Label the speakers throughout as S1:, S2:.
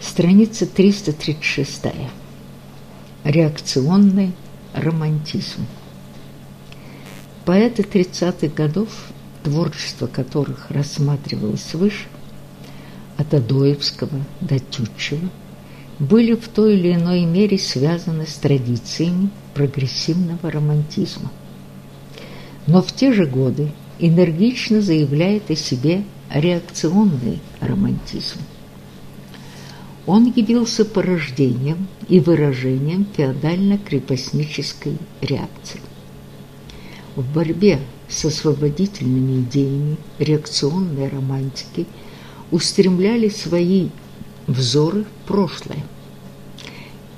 S1: Страница 336. Реакционный романтизм. Поэты 30-х годов, творчество которых рассматривалось выше, от Адоевского до Тютчева, были в той или иной мере связаны с традициями прогрессивного романтизма. Но в те же годы энергично заявляет о себе реакционный романтизм. Он явился порождением и выражением феодально-крепостнической реакции. В борьбе с освободительными идеями реакционной романтики устремляли свои взоры в прошлое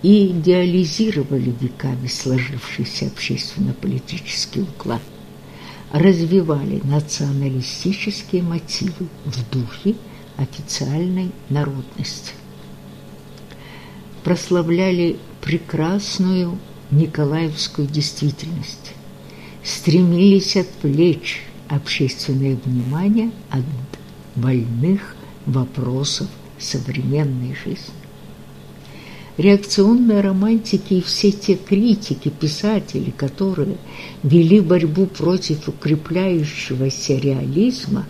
S1: и идеализировали веками сложившийся общественно-политический уклад, развивали националистические мотивы в духе официальной народности, прославляли прекрасную Николаевскую действительность, стремились отвлечь общественное внимание от больных вопросов современной жизни. Реакционные романтики и все те критики, писатели, которые вели борьбу против укрепляющегося реализма,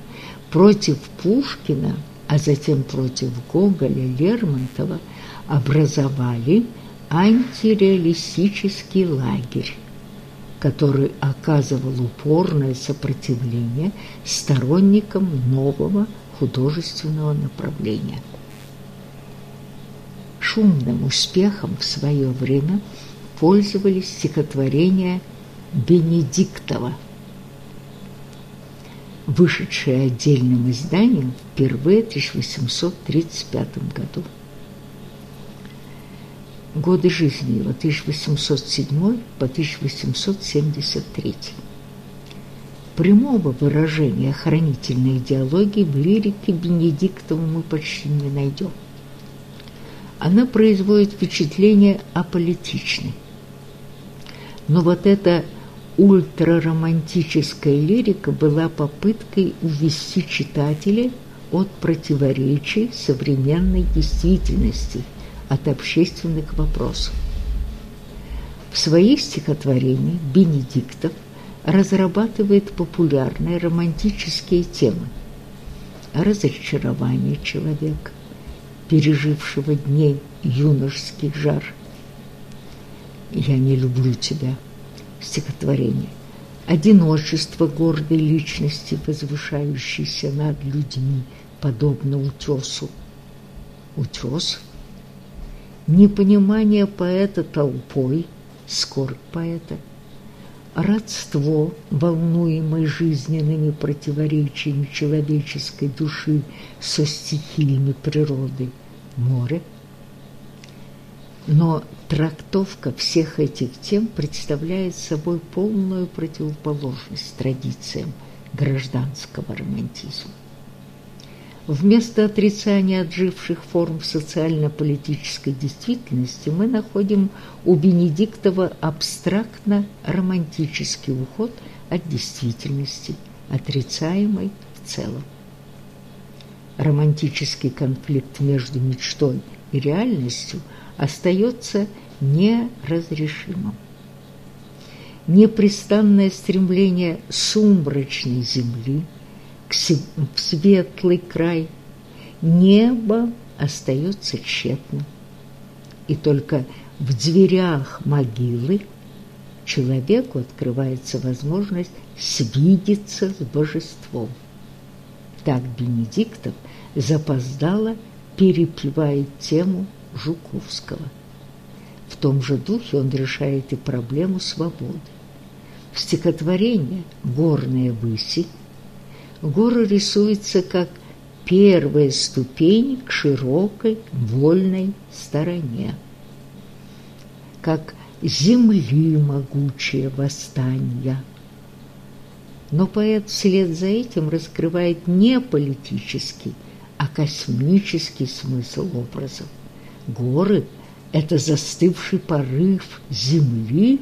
S1: против Пушкина, а затем против Гоголя, Лермонтова, образовали антиреалистический лагерь, который оказывал упорное сопротивление сторонникам нового художественного направления шумным успехом в свое время пользовались стихотворения Бенедиктова, вышедшие отдельным изданием впервые в 1835 году. Годы жизни его 1807 по 1873. Прямого выражения хранительной идеологии в лирике Бенедиктова мы почти не найдем она производит впечатление аполитичной. Но вот эта ультраромантическая лирика была попыткой увести читателя от противоречий современной действительности, от общественных вопросов. В своих стихотворениях Бенедиктов разрабатывает популярные романтические темы разочарование человека, пережившего дней юношеских жар. «Я не люблю тебя» стихотворение. Одиночество гордой личности, возвышающейся над людьми, подобно утесу. Утес? Непонимание поэта толпой, скорбь поэта, родство, волнуемой жизненными противоречиями человеческой души со стихиями природы, море. Но трактовка всех этих тем представляет собой полную противоположность традициям гражданского романтизма. Вместо отрицания отживших форм социально-политической действительности мы находим у Бенедиктова абстрактно-романтический уход от действительности, отрицаемой в целом. Романтический конфликт между мечтой и реальностью остается неразрешимым. Непрестанное стремление сумрачной земли – в светлый край. Небо остается тщетным. И только в дверях могилы человеку открывается возможность свидеться с божеством. Так Бенедиктов запоздало перепевает тему Жуковского. В том же духе он решает и проблему свободы. В стихотворении «Горные выси» Гора рисуется как первая ступень к широкой вольной стороне, как земли могучее восстание. Но поэт вслед за этим раскрывает не политический, а космический смысл образов. Горы – это застывший порыв земли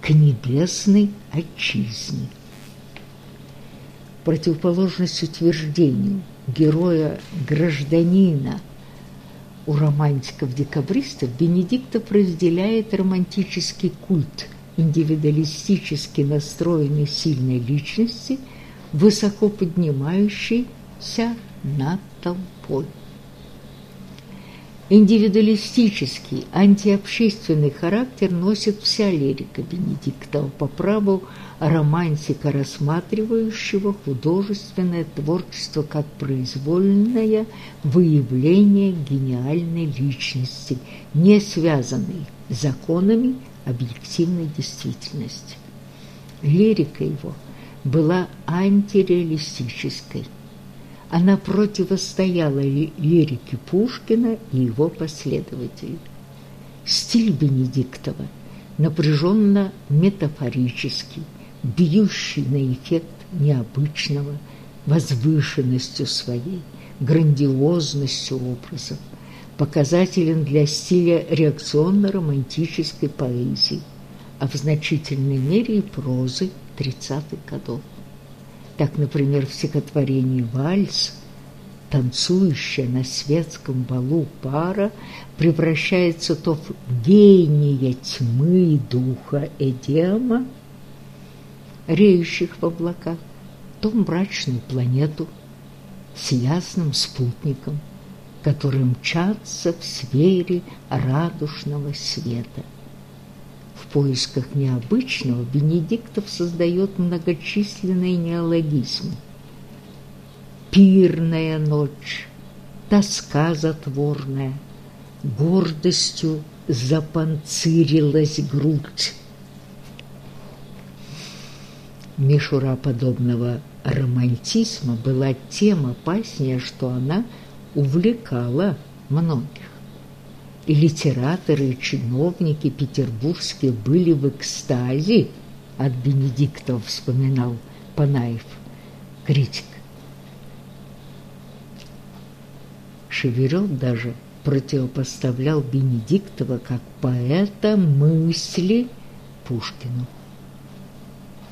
S1: к небесной отчизне противоположность утверждению героя-гражданина У романтиков-декабристов Бенедиктов разделяет романтический культ индивидуалистически настроенной сильной личности, высоко поднимающейся над толпой. Индивидуалистический, антиобщественный характер носит вся лирика Бенедиктова по праву романтика, рассматривающего художественное творчество как произвольное выявление гениальной личности, не связанной законами объективной действительности. Лирика его была антиреалистической – она противостояла лирике Пушкина и его последователей. Стиль Бенедиктова напряженно метафорический, бьющий на эффект необычного, возвышенностью своей, грандиозностью образов, показателен для стиля реакционно-романтической поэзии, а в значительной мере и прозы 30-х годов. Так, например, в стихотворении «Вальс» танцующая на светском балу пара превращается то в гения тьмы духа Эдема, реющих в облаках, то в мрачную планету с ясным спутником, который мчатся в сфере радужного света поисках необычного Бенедиктов создает многочисленные неологизмы. Пирная ночь, тоска затворная, гордостью запанцирилась грудь. Мишура подобного романтизма была тем опаснее, что она увлекала многих и литераторы, и чиновники петербургские были в экстазе от Бенедиктов, вспоминал Панаев, критик. Шеверев даже противопоставлял Бенедиктова как поэта мысли Пушкину.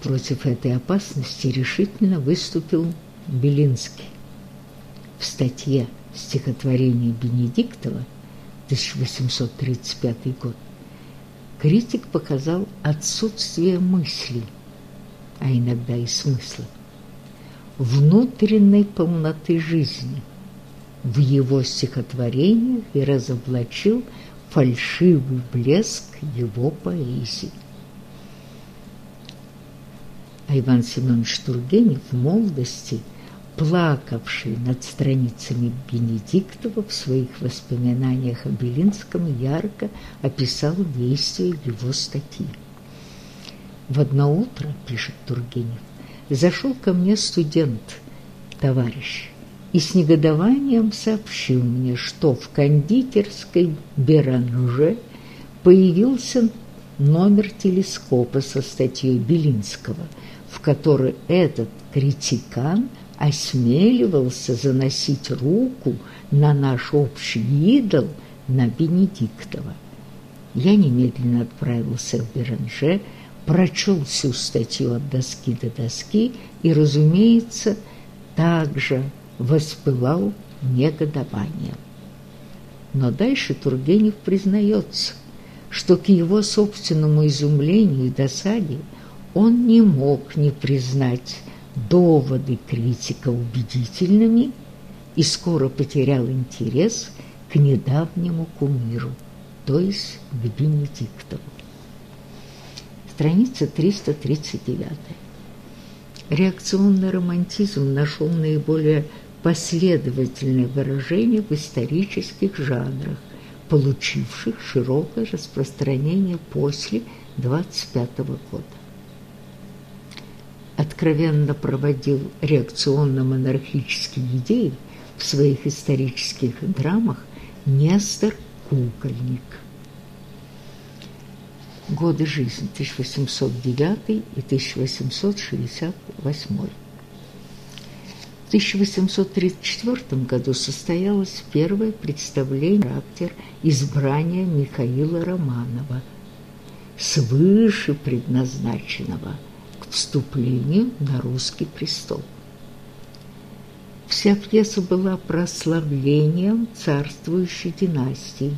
S1: Против этой опасности решительно выступил Белинский. В статье стихотворения Бенедиктова 1835 год, критик показал отсутствие мыслей, а иногда и смысла, внутренней полноты жизни в его стихотворениях и разоблачил фальшивый блеск его поэзии. А Иван Семенович Тургенев в молодости – плакавший над страницами Бенедиктова в своих воспоминаниях о Белинском, ярко описал действие его статьи. В одно утро, пишет Тургенев, зашел ко мне студент, товарищ, и с негодованием сообщил мне, что в кондитерской Беранже появился номер телескопа со статьей Белинского, в которой этот критикан – осмеливался заносить руку на наш общий идол, на Бенедиктова. Я немедленно отправился в Беранже, прочел всю статью от доски до доски и, разумеется, также воспылал негодованием. Но дальше Тургенев признается, что к его собственному изумлению и досаде он не мог не признать доводы критика убедительными и скоро потерял интерес к недавнему кумиру, то есть к Бенедиктову. Страница 339. Реакционный романтизм нашел наиболее последовательное выражение в исторических жанрах, получивших широкое распространение после 25 года откровенно проводил реакционно-монархические идеи в своих исторических драмах Нестор Кукольник. Годы жизни 1809 и 1868. В 1834 году состоялось первое представление характер избрания Михаила Романова свыше предназначенного – вступлению на русский престол. Вся пьеса была прославлением царствующей династии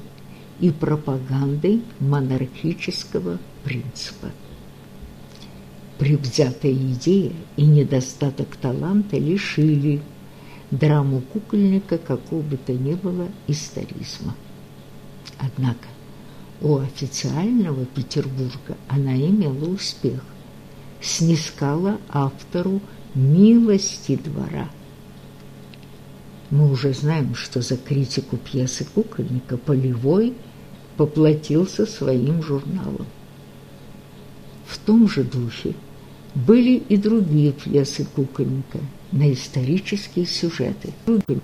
S1: и пропагандой монархического принципа. Превзятая идея и недостаток таланта лишили драму кукольника какого бы то ни было историзма. Однако у официального Петербурга она имела успех, снискала автору милости двора – мы уже знаем, что за критику пьесы Кукольника Полевой поплатился своим журналом. В том же духе были и другие пьесы Кукольника на исторические сюжеты. Кукольника